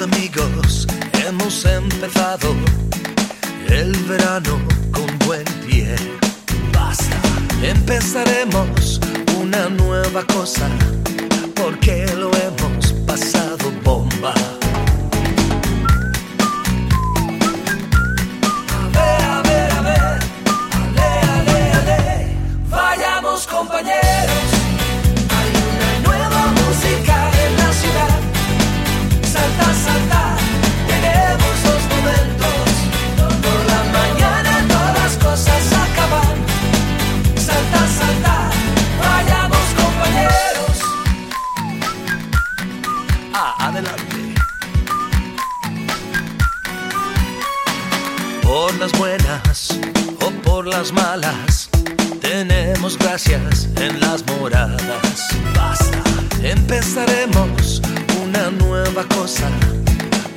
amigos hemos empezado el verano con buen pie. Basta, empezaremos una nueva cosa porque lo hemos pasado bomba. Ah, adelante. Por las buenas o por las malas, tenemos gracias en las moradas. Basta, empezaremos una nueva cosa,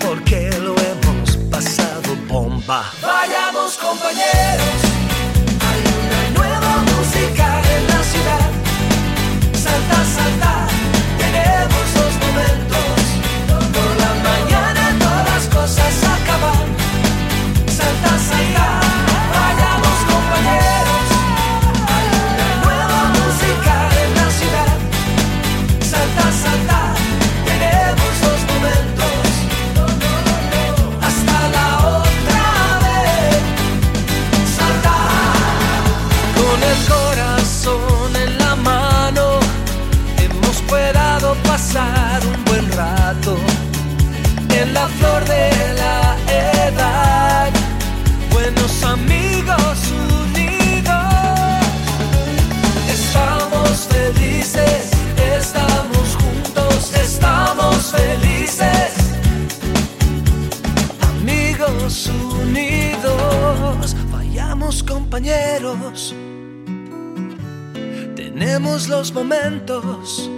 porque lo hemos pasado bomba. Vayamos compañeros, pasar un buen rato en la flor de la edad. Buenos amigos unidos. Estamos felices, estamos juntos, estamos felices. Amigos unidos, vayamos compañeros. Tenemos los momentos.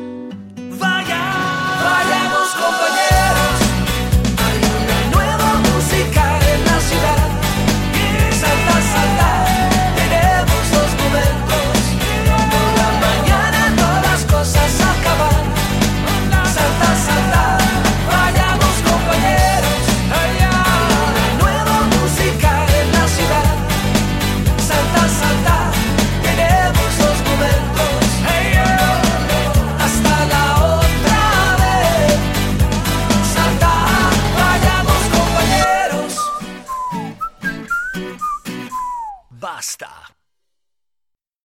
ました。